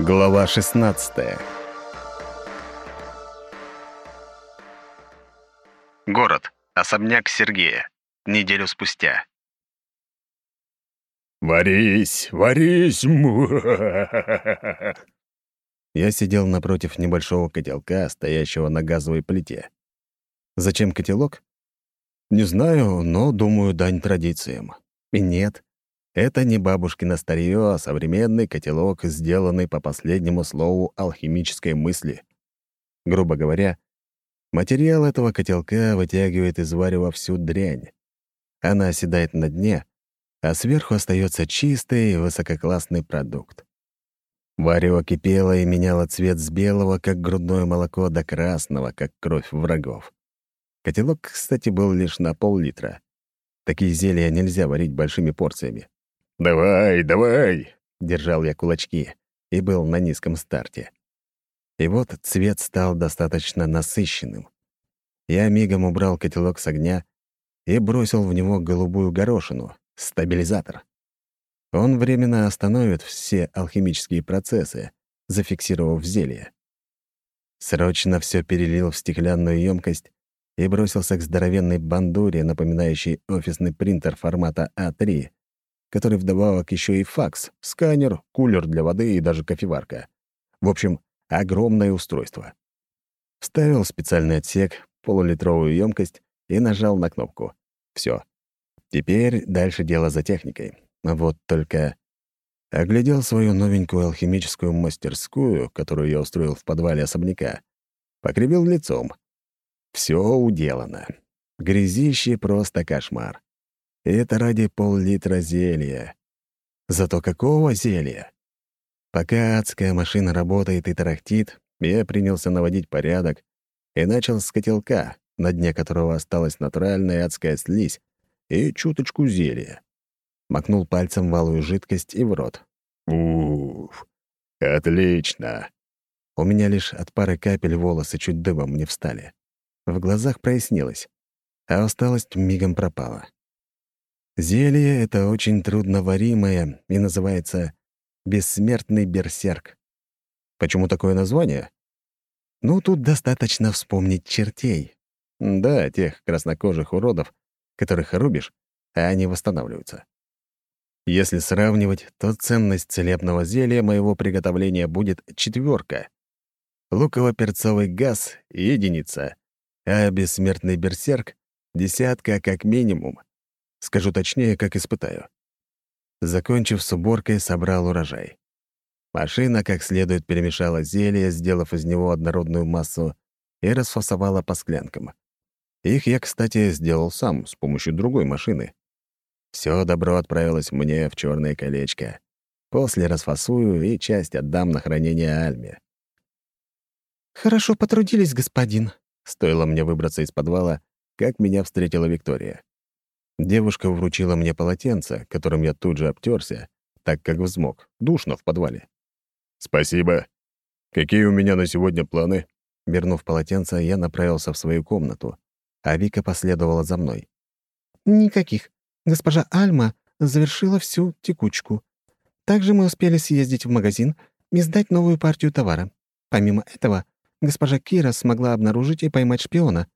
Глава 16 Город. Особняк Сергея. Неделю спустя. «Варись, варись!» Я сидел напротив небольшого котелка, стоящего на газовой плите. Зачем котелок? Не знаю, но, думаю, дань традициям. И нет, это не бабушкино старье, а современный котелок, сделанный по последнему слову алхимической мысли. Грубо говоря, материал этого котелка вытягивает из варева всю дрянь. Она оседает на дне, а сверху остается чистый высококлассный продукт. Варево кипело и меняло цвет с белого, как грудное молоко, до красного, как кровь врагов. Котелок, кстати, был лишь на пол-литра. Такие зелья нельзя варить большими порциями. «Давай, давай!» — держал я кулачки и был на низком старте. И вот цвет стал достаточно насыщенным. Я мигом убрал котелок с огня и бросил в него голубую горошину, стабилизатор. Он временно остановит все алхимические процессы, зафиксировав зелье. Срочно все перелил в стеклянную емкость и бросился к здоровенной бандуре, напоминающей офисный принтер формата А3, который вдобавок еще и факс, сканер, кулер для воды и даже кофеварка. В общем, огромное устройство. Вставил специальный отсек, полулитровую емкость и нажал на кнопку. Все. Теперь дальше дело за техникой. Вот только оглядел свою новенькую алхимическую мастерскую, которую я устроил в подвале особняка. Покривил лицом. Все уделано. Грязище просто кошмар. И это ради пол-литра зелья. Зато какого зелья? Пока адская машина работает и тарахтит, я принялся наводить порядок и начал с котелка, на дне которого осталась натуральная адская слизь и чуточку зелья. Макнул пальцем валую жидкость и в рот. Уф, отлично. У меня лишь от пары капель волосы чуть дыбом не встали. В глазах прояснилось, а усталость мигом пропала. Зелье — это очень трудноваримое и называется «бессмертный берсерк». Почему такое название? Ну, тут достаточно вспомнить чертей. Да, тех краснокожих уродов, которых рубишь, а они восстанавливаются. Если сравнивать, то ценность целебного зелья моего приготовления будет четверка. Луково-перцовый газ — единица, а бессмертный берсерк — десятка как минимум. Скажу точнее, как испытаю. Закончив с уборкой, собрал урожай. Машина как следует перемешала зелье, сделав из него однородную массу, и расфасовала по склянкам. Их я, кстати, сделал сам с помощью другой машины. Все добро отправилось мне в черное колечко. После расфасую и часть отдам на хранение Альме. «Хорошо потрудились, господин», — стоило мне выбраться из подвала, как меня встретила Виктория. Девушка вручила мне полотенце, которым я тут же обтерся, так как взмок. Душно в подвале. «Спасибо. Какие у меня на сегодня планы?» Вернув полотенце, я направился в свою комнату, а Вика последовала за мной. «Никаких. Госпожа Альма завершила всю текучку. Также мы успели съездить в магазин и сдать новую партию товара. Помимо этого, госпожа Кира смогла обнаружить и поймать шпиона.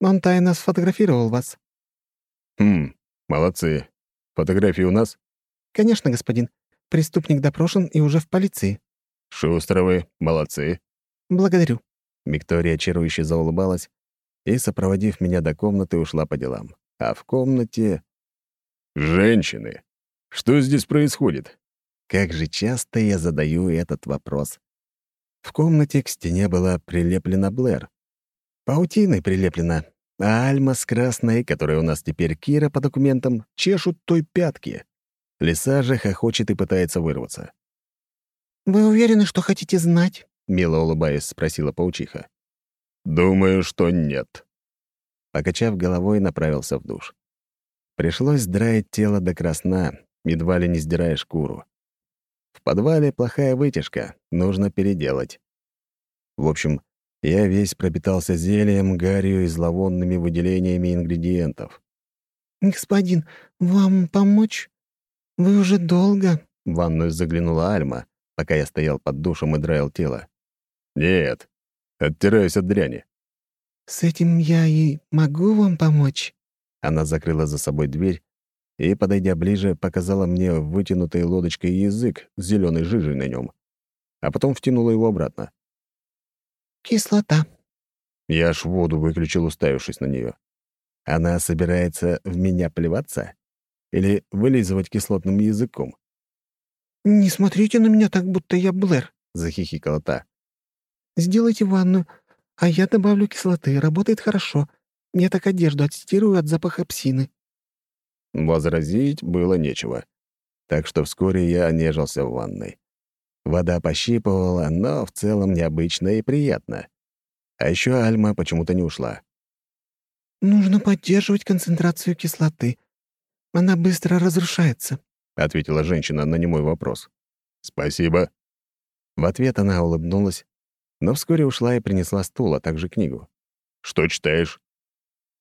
Он тайно сфотографировал вас. «Хм, молодцы. Фотографии у нас?» «Конечно, господин. Преступник допрошен и уже в полиции». «Шустровы, молодцы». «Благодарю». Виктория чарующе заулыбалась и, сопроводив меня до комнаты, ушла по делам. А в комнате... «Женщины! Что здесь происходит?» Как же часто я задаю этот вопрос. В комнате к стене была прилеплена Блэр. Паутиной прилеплена, а Альма с Красной, которая у нас теперь Кира по документам, чешут той пятки. Лиса же хохочет и пытается вырваться. «Вы уверены, что хотите знать?» — мило улыбаясь, спросила паучиха. «Думаю, что нет». Покачав головой, направился в душ. Пришлось драить тело до красна, едва ли не сдирая шкуру. В подвале плохая вытяжка, нужно переделать. В общем, я весь пропитался зельем, гарью и зловонными выделениями ингредиентов. «Господин, вам помочь? Вы уже долго...» В ванную заглянула Альма, пока я стоял под душем и драил тело. «Нет, оттираюсь от дряни». «С этим я и могу вам помочь?» Она закрыла за собой дверь и, подойдя ближе, показала мне вытянутой лодочкой язык с зеленой жижей на нем, а потом втянула его обратно. «Кислота». Я аж воду выключил, уставившись на нее. Она собирается в меня плеваться? Или вылизывать кислотным языком? «Не смотрите на меня так, будто я Блэр», — захихикала та. «Сделайте ванну, а я добавлю кислоты. Работает хорошо. Я так одежду отстирую от запаха псины». Возразить было нечего. Так что вскоре я нежился в ванной. Вода пощипывала, но в целом необычно и приятно. А еще Альма почему-то не ушла. «Нужно поддерживать концентрацию кислоты. Она быстро разрушается», — ответила женщина на немой вопрос. «Спасибо». В ответ она улыбнулась, но вскоре ушла и принесла стул, а также книгу. «Что читаешь?»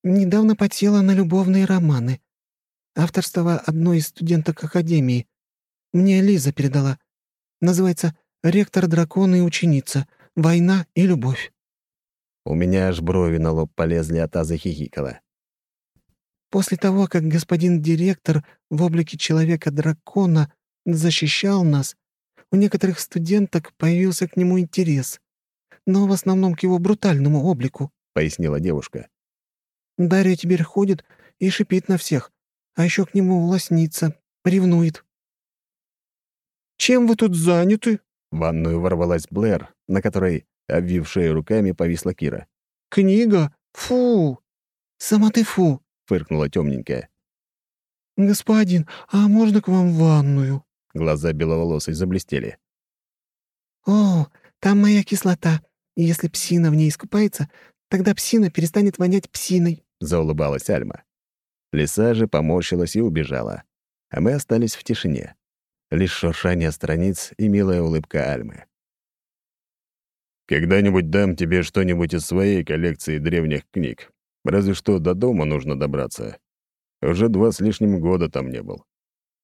«Недавно подсела на любовные романы. Авторство одной из студенток Академии. Мне Лиза передала. Называется «Ректор, дракон и ученица. Война и любовь». У меня аж брови на лоб полезли, а та захихикала. После того, как господин директор в облике человека-дракона защищал нас, у некоторых студенток появился к нему интерес, но в основном к его брутальному облику», — пояснила девушка. «Дарья теперь ходит и шипит на всех, а еще к нему лоснится, ревнует». «Чем вы тут заняты?» В ванную ворвалась Блэр, на которой, обвив шею руками, повисла Кира. «Книга? Фу!» «Сама ты фу!» — фыркнула темненькая. «Господин, а можно к вам в ванную?» Глаза беловолосой заблестели. «О, там моя кислота. И если псина в ней искупается, тогда псина перестанет вонять псиной», — заулыбалась Альма. Лиса же поморщилась и убежала. А мы остались в тишине. Лишь шуршание страниц и милая улыбка Альмы. «Когда-нибудь дам тебе что-нибудь из своей коллекции древних книг. Разве что до дома нужно добраться. Уже два с лишним года там не был».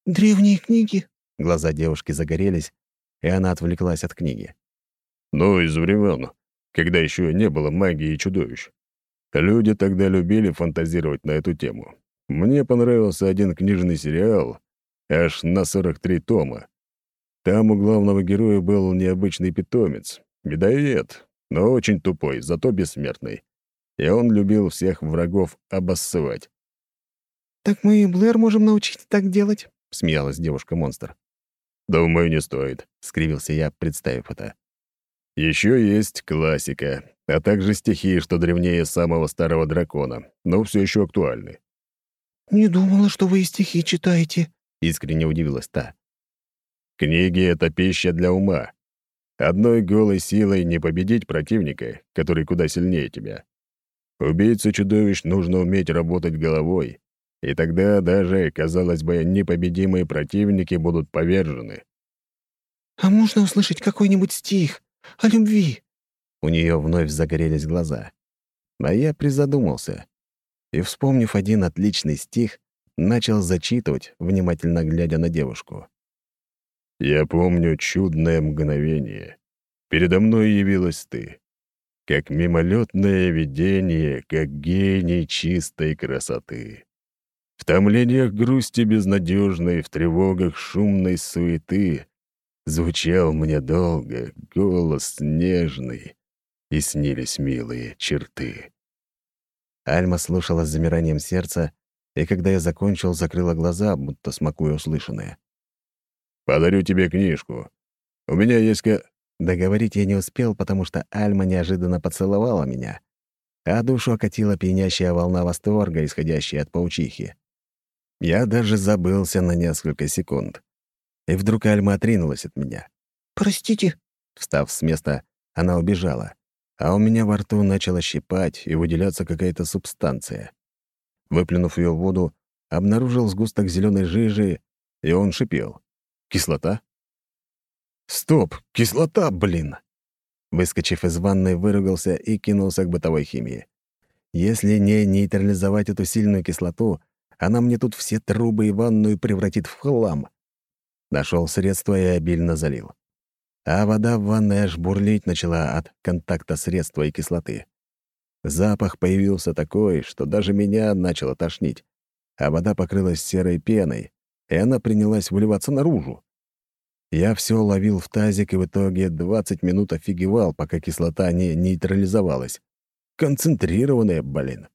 «Древние книги?» Глаза девушки загорелись, и она отвлеклась от книги. «Ну, из времен, когда еще не было магии и чудовищ. Люди тогда любили фантазировать на эту тему. Мне понравился один книжный сериал, аж на 43 тома. Там у главного героя был необычный питомец, медоед, но очень тупой, зато бессмертный. И он любил всех врагов обоссывать. «Так мы и Блэр можем научить так делать?» — смеялась девушка-монстр. «Думаю, не стоит», — скривился я, представив это. Еще есть классика, а также стихи, что древнее самого старого дракона, но все еще актуальны. «Не думала, что вы и стихи читаете», — искренне удивилась та. «Книги — это пища для ума. Одной голой силой не победить противника, который куда сильнее тебя. Убийце чудовищ нужно уметь работать головой, и тогда даже, казалось бы, непобедимые противники будут повержены. «А можно услышать какой-нибудь стих о любви?» У нее вновь загорелись глаза. А я призадумался и, вспомнив один отличный стих, начал зачитывать, внимательно глядя на девушку. «Я помню чудное мгновение. Передо мной явилась ты как мимолетное видение, как гений чистой красоты. В томлениях грусти безнадежной, в тревогах шумной суеты звучал мне долго голос нежный, и снились милые черты. Альма слушала с замиранием сердца, и когда я закончил, закрыла глаза, будто смакуя услышанное. «Подарю тебе книжку. У меня есть ка...» Договорить я не успел, потому что Альма неожиданно поцеловала меня, а душу окатила пьянящая волна восторга, исходящая от паучихи. Я даже забылся на несколько секунд. И вдруг Альма отринулась от меня. «Простите». Встав с места, она убежала, а у меня во рту начала щипать и выделяться какая-то субстанция. Выплюнув ее в воду, обнаружил сгусток зеленой жижи, и он шипел. «Кислота?» «Стоп! Кислота, блин!» Выскочив из ванной, выругался и кинулся к бытовой химии. Если не нейтрализовать эту сильную кислоту, она мне тут все трубы и ванную превратит в хлам. Нашел средство и обильно залил. а вода в ванной аж бурлить начала от контакта средства и кислоты. Запах появился такой, что даже меня начало тошнить, а вода покрылась серой пеной, и она принялась выливаться наружу. Я все ловил в тазик и в итоге 20 минут офигевал, пока кислота не нейтрализовалась. Концентрированная, блин.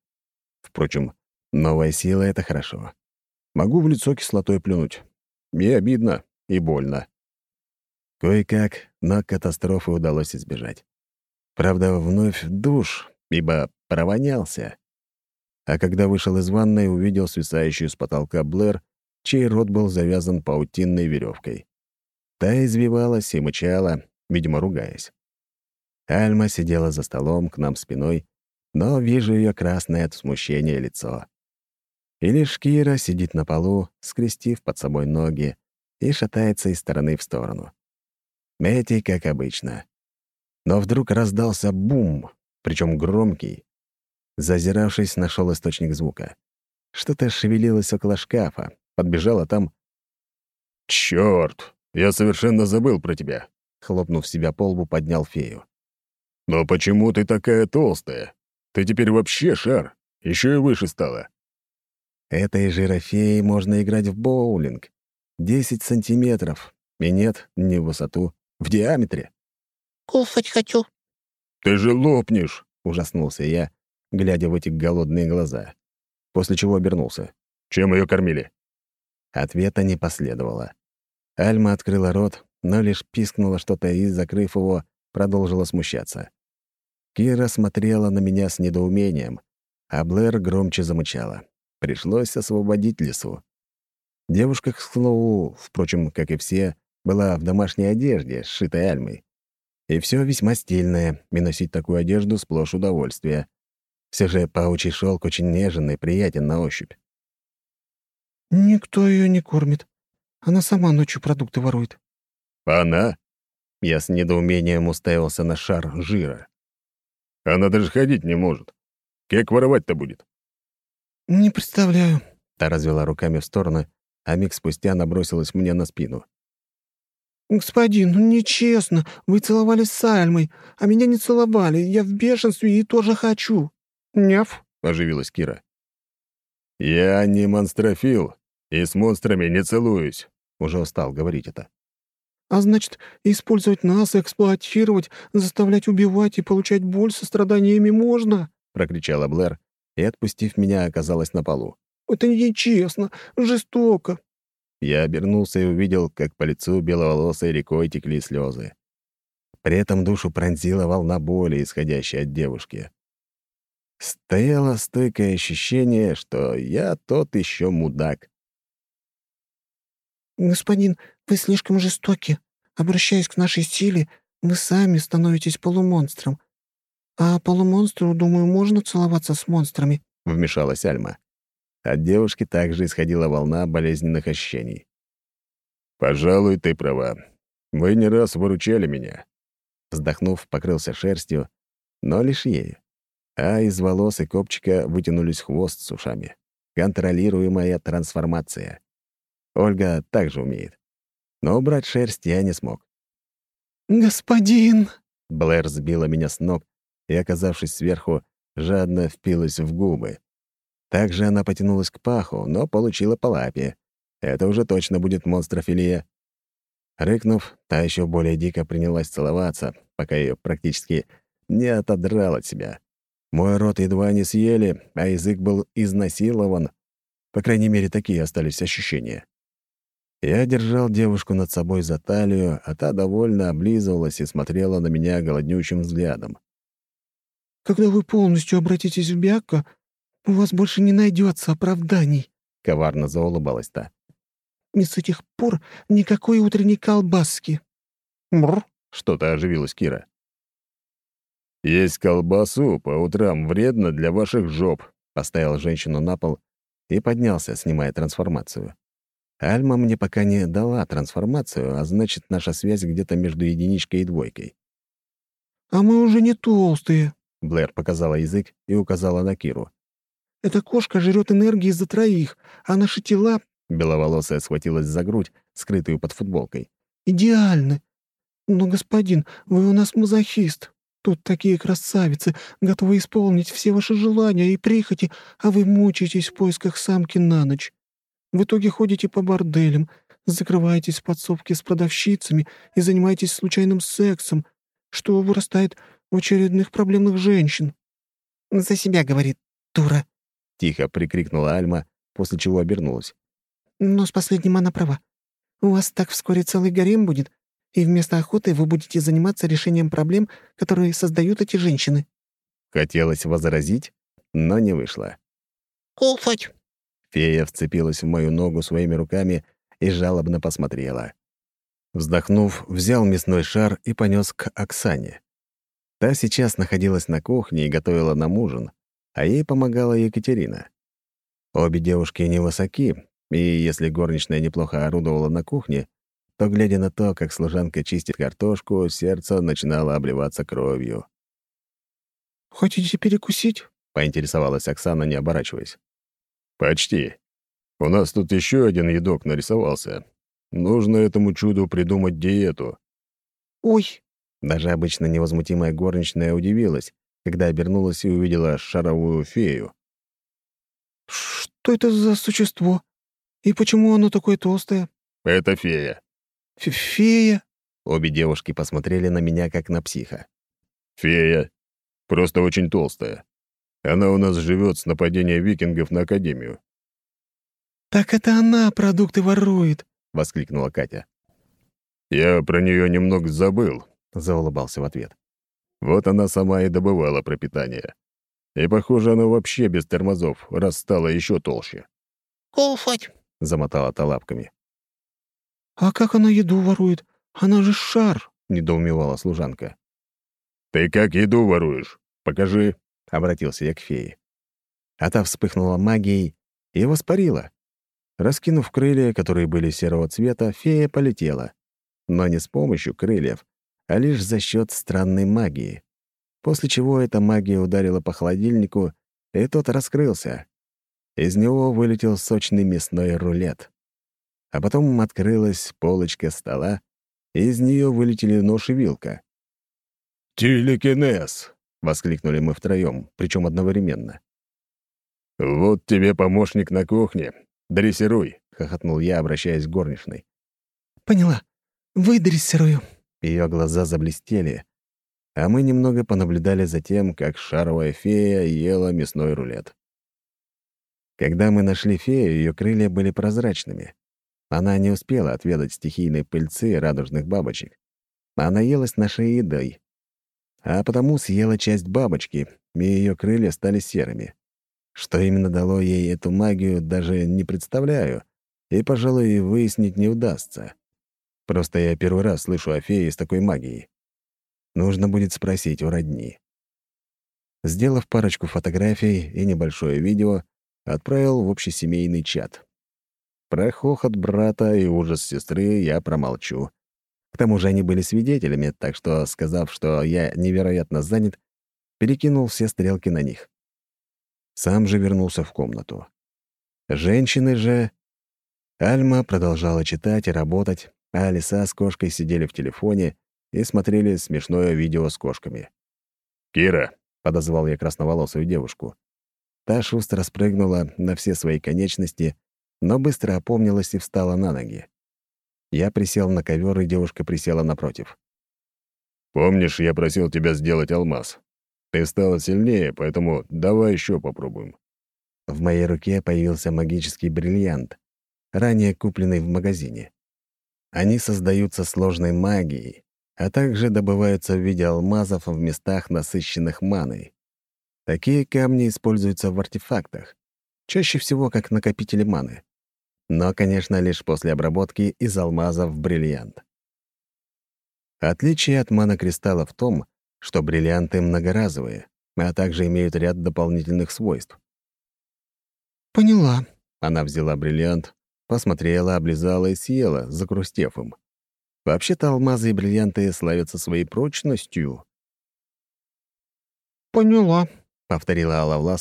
Впрочем, новая сила — это хорошо. Могу в лицо кислотой плюнуть. И обидно, и больно. Кое-как, но катастрофы удалось избежать. Правда, вновь душ, ибо провонялся. А когда вышел из ванной, увидел свисающую с потолка Блэр, чей рот был завязан паутинной веревкой. Та извивалась и мычала, видимо, ругаясь. Альма сидела за столом к нам спиной, но вижу ее красное от смущения лицо. И лишь сидит на полу, скрестив под собой ноги, и шатается из стороны в сторону. Мэти, как обычно. Но вдруг раздался бум, причем громкий. Зазиравшись, нашел источник звука. Что-то шевелилось около шкафа. Подбежала там... «Чёрт! Я совершенно забыл про тебя!» Хлопнув себя по лбу, поднял фею. «Но почему ты такая толстая? Ты теперь вообще шар. Еще и выше стала». Этой жирофеей можно играть в боулинг. Десять сантиметров. И нет, не в высоту, в диаметре. «Кушать хочу». «Ты же лопнешь!» — ужаснулся я, глядя в эти голодные глаза. После чего обернулся. «Чем ее кормили?» Ответа не последовало. Альма открыла рот, но лишь пискнула что-то и, закрыв его, продолжила смущаться. Кира смотрела на меня с недоумением, а Блэр громче замычала. Пришлось освободить лесу. Девушка, к слову, впрочем, как и все, была в домашней одежде, сшитой Альмой. И все весьма стильное, и носить такую одежду сплошь удовольствие. Все же паучий шелк очень нежен и приятен на ощупь. «Никто ее не кормит. Она сама ночью продукты ворует». «Она?» Я с недоумением уставился на шар жира. Она даже ходить не может. Как воровать-то будет?» «Не представляю», — та развела руками в стороны, а миг спустя набросилась мне на спину. «Господин, ну нечестно. Вы целовались с Альмой, а меня не целовали. Я в бешенстве и тоже хочу». «Няв», — оживилась Кира. «Я не монстрофил и с монстрами не целуюсь», — уже устал говорить это. А значит, использовать нас, эксплуатировать, заставлять убивать и получать боль со страданиями можно?» — прокричала Блэр и, отпустив меня, оказалась на полу. «Это нечестно, жестоко». Я обернулся и увидел, как по лицу беловолосой рекой текли слезы. При этом душу пронзила волна боли, исходящая от девушки. Стояло стойкое ощущение, что я тот еще мудак. «Господин, вы слишком жестоки. Обращаясь к нашей силе, вы сами становитесь полумонстром. А полумонстру, думаю, можно целоваться с монстрами», — вмешалась Альма. От девушки также исходила волна болезненных ощущений. «Пожалуй, ты права. Вы не раз выручали меня». Вздохнув, покрылся шерстью, но лишь ею. А из волос и копчика вытянулись хвост с ушами. Контролируемая трансформация. Ольга также умеет. Но убрать шерсть я не смог. «Господин!» Блэр сбила меня с ног и, оказавшись сверху, жадно впилась в губы. Также она потянулась к паху, но получила по лапе. Это уже точно будет монстрофилия. Рыкнув, та еще более дико принялась целоваться, пока ее практически не отодрал от себя. Мой рот едва не съели, а язык был изнасилован. По крайней мере, такие остались ощущения. Я держал девушку над собой за талию, а та довольно облизывалась и смотрела на меня голоднючим взглядом. «Когда вы полностью обратитесь в Бяка, у вас больше не найдется оправданий», — коварно заулыбалась та. «И с этих пор никакой утренней колбаски». «Мр», — что-то оживилась Кира. «Есть колбасу по утрам вредно для ваших жоп», — поставил женщину на пол и поднялся, снимая трансформацию. Альма мне пока не дала трансформацию, а значит, наша связь где-то между единичкой и двойкой. «А мы уже не толстые», — Блэр показала язык и указала на Киру. «Эта кошка жрет энергии за троих, а наши тела...» Беловолосая схватилась за грудь, скрытую под футболкой. «Идеальны. «Но, господин, вы у нас мазохист. Тут такие красавицы, готовы исполнить все ваши желания и прихоти, а вы мучаетесь в поисках самки на ночь. В итоге ходите по борделям, закрываетесь в подсобке с продавщицами и занимаетесь случайным сексом, что вырастает в очередных проблемных женщин». «За себя, — говорит, — дура!» — тихо прикрикнула Альма, после чего обернулась. «Но с последним она права. У вас так вскоре целый гарем будет, и вместо охоты вы будете заниматься решением проблем, которые создают эти женщины». Хотелось возразить, но не вышло. «Кушать!» Фея вцепилась в мою ногу своими руками и жалобно посмотрела. Вздохнув, взял мясной шар и понес к Оксане. Та сейчас находилась на кухне и готовила нам ужин, а ей помогала Екатерина. Обе девушки невысоки, и если горничная неплохо орудовала на кухне, то, глядя на то, как служанка чистит картошку, сердце начинало обливаться кровью. «Хотите перекусить?» — поинтересовалась Оксана, не оборачиваясь. «Почти. У нас тут еще один едок нарисовался. Нужно этому чуду придумать диету». «Ой!» Даже обычно невозмутимая горничная удивилась, когда обернулась и увидела шаровую фею. «Что это за существо? И почему оно такое толстое?» «Это фея». Ф «Фея?» Обе девушки посмотрели на меня, как на психа. «Фея. Просто очень толстая. Она у нас живет с нападения викингов на Академию». «Так это она продукты ворует!» — воскликнула Катя. «Я про нее немного забыл», — заулыбался в ответ. «Вот она сама и добывала пропитание. И, похоже, она вообще без тормозов, раз стала еще толще». «Кушать!» — замотала та лапками. «А как она еду ворует? Она же шар!» — недоумевала служанка. «Ты как еду воруешь? Покажи!» — обратился я к фее. А та вспыхнула магией и воспарила. Раскинув крылья, которые были серого цвета, фея полетела. Но не с помощью крыльев, а лишь за счет странной магии. После чего эта магия ударила по холодильнику, и тот раскрылся. Из него вылетел сочный мясной рулет. А потом открылась полочка стола, и из нее вылетели нож и вилка. «Телекинез!» — воскликнули мы втроем, причем одновременно. «Вот тебе помощник на кухне. Дрессируй!» — хохотнул я, обращаясь к горничной. «Поняла. Выдрессирую». Ее глаза заблестели, а мы немного понаблюдали за тем, как шаровая фея ела мясной рулет. Когда мы нашли фею, ее крылья были прозрачными. Она не успела отведать стихийной пыльцы радужных бабочек. Она елась нашей едой. А потому съела часть бабочки, и ее крылья стали серыми. Что именно дало ей эту магию, даже не представляю, и, пожалуй, выяснить не удастся. Просто я первый раз слышу о фее с такой магией. Нужно будет спросить у родни. Сделав парочку фотографий и небольшое видео, отправил в общесемейный чат. Про хохот брата и ужас сестры я промолчу. К тому же они были свидетелями, так что, сказав, что я невероятно занят, перекинул все стрелки на них. Сам же вернулся в комнату. Женщины же... Альма продолжала читать и работать, а Алиса с кошкой сидели в телефоне и смотрели смешное видео с кошками. «Кира», — подозвал я красноволосую девушку. Та шустро спрыгнула на все свои конечности, но быстро опомнилась и встала на ноги. Я присел на ковер, и девушка присела напротив. «Помнишь, я просил тебя сделать алмаз? Ты стала сильнее, поэтому давай еще попробуем». В моей руке появился магический бриллиант, ранее купленный в магазине. Они создаются сложной магией, а также добываются в виде алмазов в местах, насыщенных маной. Такие камни используются в артефактах, чаще всего как накопители маны. Но, конечно, лишь после обработки из алмаза в бриллиант. Отличие от монокристалла в том, что бриллианты многоразовые, а также имеют ряд дополнительных свойств. «Поняла». Она взяла бриллиант, посмотрела, облизала и съела, закрустев им. Вообще-то алмазы и бриллианты славятся своей прочностью. «Поняла», — повторила Алла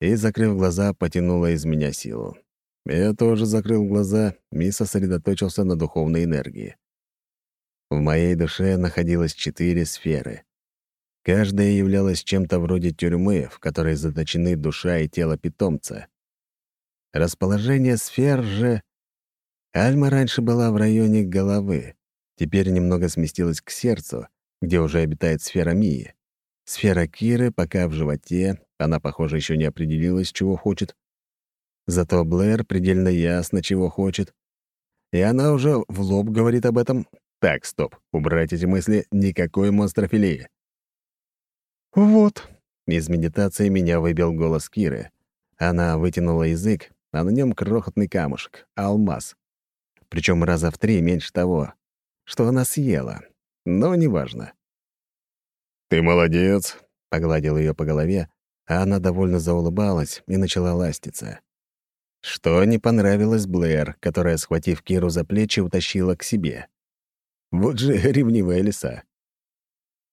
и, закрыв глаза, потянула из меня силу. Я тоже закрыл глаза и сосредоточился на духовной энергии. В моей душе находилось четыре сферы. Каждая являлась чем-то вроде тюрьмы, в которой заточены душа и тело питомца. Расположение сфер же... Альма раньше была в районе головы, теперь немного сместилась к сердцу, где уже обитает сфера Мии. Сфера Киры пока в животе, она, похоже, еще не определилась, чего хочет. Зато Блэр предельно ясно, чего хочет. И она уже в лоб говорит об этом. Так, стоп, убрать эти мысли, никакой монстрофилии. «Вот», — из медитации меня выбил голос Киры. Она вытянула язык, а на нем крохотный камушек — алмаз. Причем раза в три меньше того, что она съела. Но неважно. «Ты молодец», — погладил ее по голове, а она довольно заулыбалась и начала ластиться. Что не понравилось Блэр, которая, схватив Киру за плечи, утащила к себе. Вот же ревнивая лиса.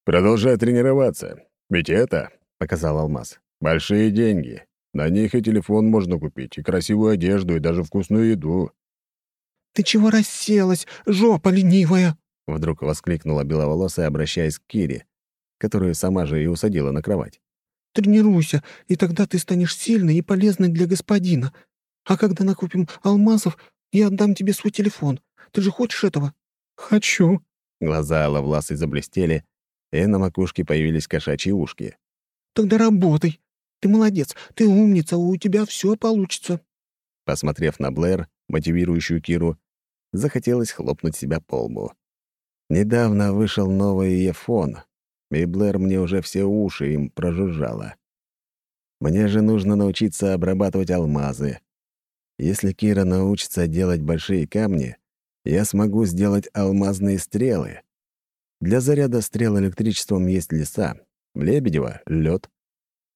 «Продолжай тренироваться. Ведь это, — показал Алмаз, — большие деньги. На них и телефон можно купить, и красивую одежду, и даже вкусную еду». «Ты чего расселась, жопа ленивая?» — вдруг воскликнула беловолосая, обращаясь к Кире, которую сама же и усадила на кровать. «Тренируйся, и тогда ты станешь сильной и полезной для господина. А когда накупим алмазов, я отдам тебе свой телефон. Ты же хочешь этого?» «Хочу». Глаза Лавласы заблестели, и на макушке появились кошачьи ушки. «Тогда работай. Ты молодец, ты умница, у тебя все получится». Посмотрев на Блэр, мотивирующую Киру, захотелось хлопнуть себя по лбу. Недавно вышел новый iPhone, и Блэр мне уже все уши им прожужжала. Мне же нужно научиться обрабатывать алмазы. Если Кира научится делать большие камни, я смогу сделать алмазные стрелы. Для заряда стрел электричеством есть леса, Лебедева — лед.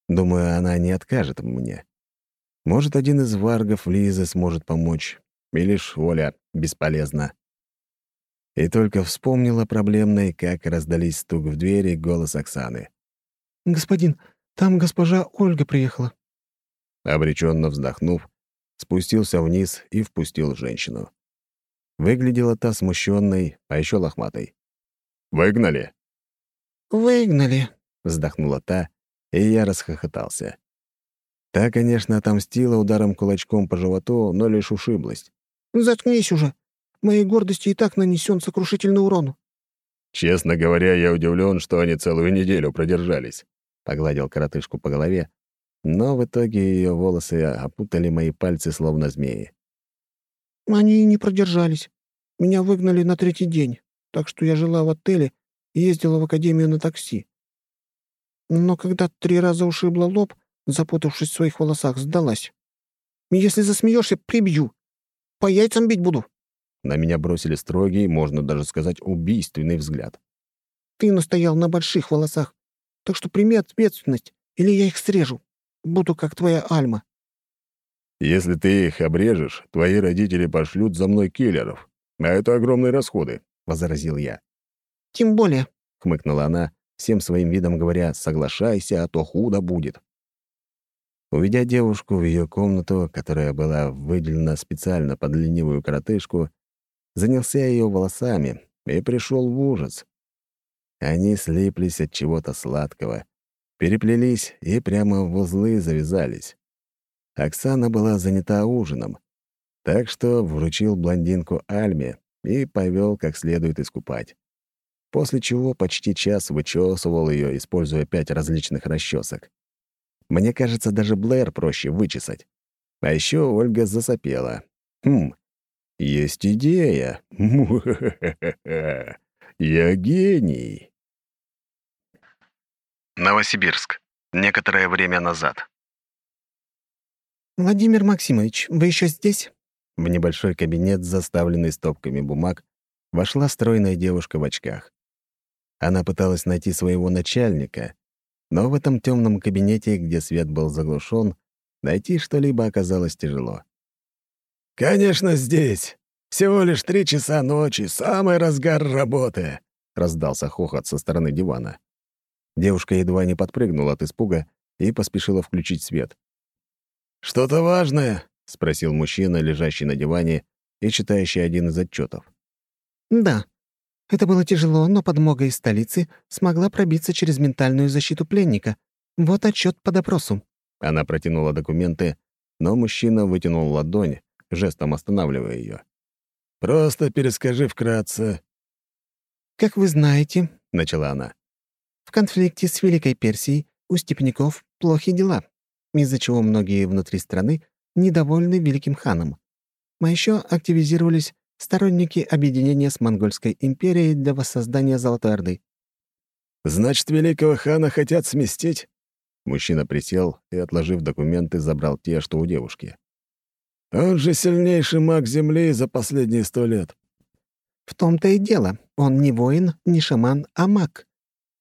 Думаю, она не откажет мне. Может, один из варгов Лизы сможет помочь, и лишь воля бесполезна. И только вспомнила проблемной, как раздались стук в двери и голос Оксаны. «Господин, там госпожа Ольга приехала». Обреченно вздохнув, спустился вниз и впустил женщину. Выглядела та смущенной, а еще лохматой. «Выгнали?» «Выгнали», — вздохнула та, и я расхохотался. Та, конечно, отомстила ударом кулачком по животу, но лишь ушиблась. «Заткнись уже. Моей гордости и так нанесен сокрушительный урон». «Честно говоря, я удивлен, что они целую неделю продержались», — погладил коротышку по голове, но в итоге ее волосы опутали мои пальцы, словно змеи. «Они не продержались. Меня выгнали на третий день так что я жила в отеле и ездила в академию на такси. Но когда три раза ушибла лоб, запутавшись в своих волосах, сдалась. Если засмеешься, прибью. По яйцам бить буду. На меня бросили строгий, можно даже сказать, убийственный взгляд. Ты настоял на больших волосах, так что прими ответственность, или я их срежу. Буду как твоя Альма. Если ты их обрежешь, твои родители пошлют за мной киллеров. А это огромные расходы. — возразил я. «Тем более», — хмыкнула она, всем своим видом говоря, «соглашайся, а то худо будет». Уведя девушку в ее комнату, которая была выделена специально под ленивую коротышку, занялся ее волосами и пришел в ужас. Они слиплись от чего-то сладкого, переплелись и прямо в узлы завязались. Оксана была занята ужином, так что вручил блондинку Альме, и повел как следует искупать. После чего почти час вычесывал ее, используя пять различных расчесок. Мне кажется, даже Блэр проще вычесать. А еще Ольга засопела. Хм, есть идея. Я гений. Новосибирск. Некоторое время назад. «Владимир Максимович, вы еще здесь?» В небольшой кабинет, заставленный стопками бумаг, вошла стройная девушка в очках. Она пыталась найти своего начальника, но в этом темном кабинете, где свет был заглушен, найти что-либо оказалось тяжело. «Конечно, здесь. Всего лишь три часа ночи, самый разгар работы», — раздался хохот со стороны дивана. Девушка едва не подпрыгнула от испуга и поспешила включить свет. «Что-то важное?» — спросил мужчина, лежащий на диване и читающий один из отчетов. «Да. Это было тяжело, но подмога из столицы смогла пробиться через ментальную защиту пленника. Вот отчет по допросу». Она протянула документы, но мужчина вытянул ладонь, жестом останавливая ее. «Просто перескажи вкратце». «Как вы знаете», — начала она, «в конфликте с Великой Персией у степняков плохи дела, из-за чего многие внутри страны недовольны великим ханом. А еще активизировались сторонники объединения с Монгольской империей для воссоздания Золотой Орды. «Значит, великого хана хотят сместить?» Мужчина присел и, отложив документы, забрал те, что у девушки. «Он же сильнейший маг Земли за последние сто лет». «В том-то и дело. Он не воин, не шаман, а маг.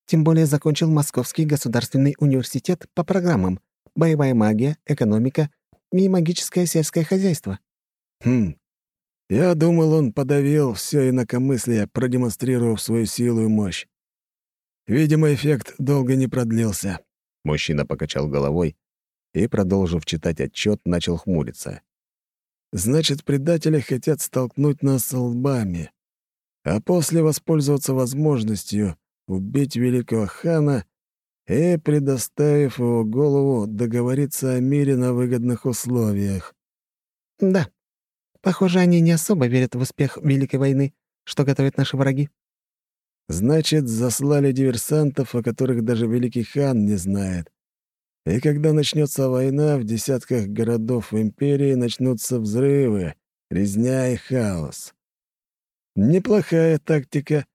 Тем более закончил Московский государственный университет по программам «Боевая магия», «Экономика» и «Магическое сельское хозяйство». «Хм, я думал, он подавил все инакомыслие, продемонстрировав свою силу и мощь. Видимо, эффект долго не продлился. Мужчина покачал головой и, продолжив читать отчет, начал хмуриться. Значит, предатели хотят столкнуть нас лбами, а после воспользоваться возможностью убить великого хана и, предоставив его голову, договориться о мире на выгодных условиях. «Да», Похоже, они не особо верят в успех Великой войны, что готовят наши враги. Значит, заслали диверсантов, о которых даже Великий хан не знает. И когда начнется война, в десятках городов Империи начнутся взрывы, резня и хаос. Неплохая тактика,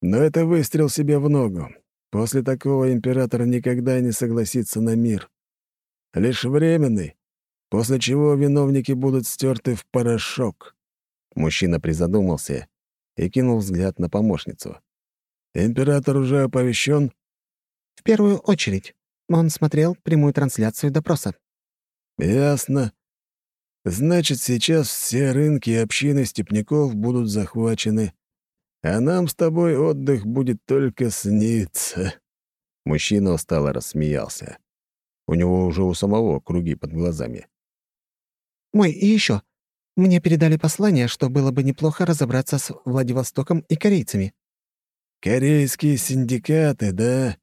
но это выстрел себе в ногу. После такого император никогда не согласится на мир. Лишь временный, после чего виновники будут стерты в порошок. Мужчина призадумался и кинул взгляд на помощницу. «Император уже оповещен?» «В первую очередь. Он смотрел прямую трансляцию допроса». «Ясно. Значит, сейчас все рынки и общины степняков будут захвачены, а нам с тобой отдых будет только сниться». Мужчина устало рассмеялся. У него уже у самого круги под глазами. Мой, и еще. Мне передали послание, что было бы неплохо разобраться с Владивостоком и корейцами». «Корейские синдикаты, да?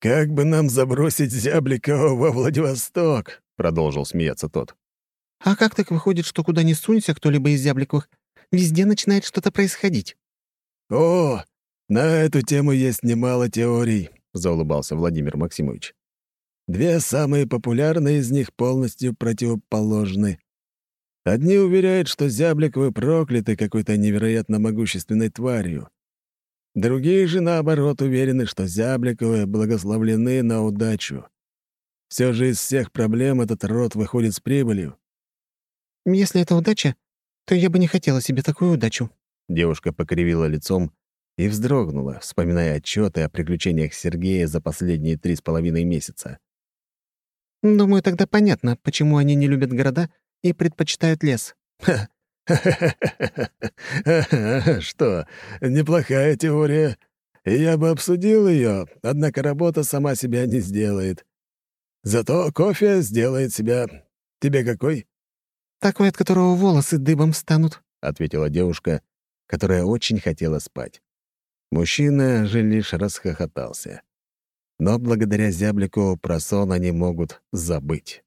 Как бы нам забросить Зябликова во Владивосток?» — продолжил смеяться тот. «А как так выходит, что куда ни сунься кто-либо из Зябликовых, везде начинает что-то происходить?» «О, на эту тему есть немало теорий», — заулыбался Владимир Максимович. Две самые популярные из них полностью противоположны. Одни уверяют, что Зябликовы прокляты какой-то невероятно могущественной тварью. Другие же, наоборот, уверены, что Зябликовы благословлены на удачу. Все же из всех проблем этот род выходит с прибылью. «Если это удача, то я бы не хотела себе такую удачу». Девушка покривила лицом и вздрогнула, вспоминая отчеты о приключениях Сергея за последние три с половиной месяца. Думаю, тогда понятно, почему они не любят города и предпочитают лес. Что, неплохая теория. Я бы обсудил ее, однако работа сама себя не сделает. Зато кофе сделает себя. Тебе какой? Такой, от которого волосы дыбом станут, ответила девушка, которая очень хотела спать. Мужчина же лишь расхохотался но благодаря зяблику про сон они могут забыть.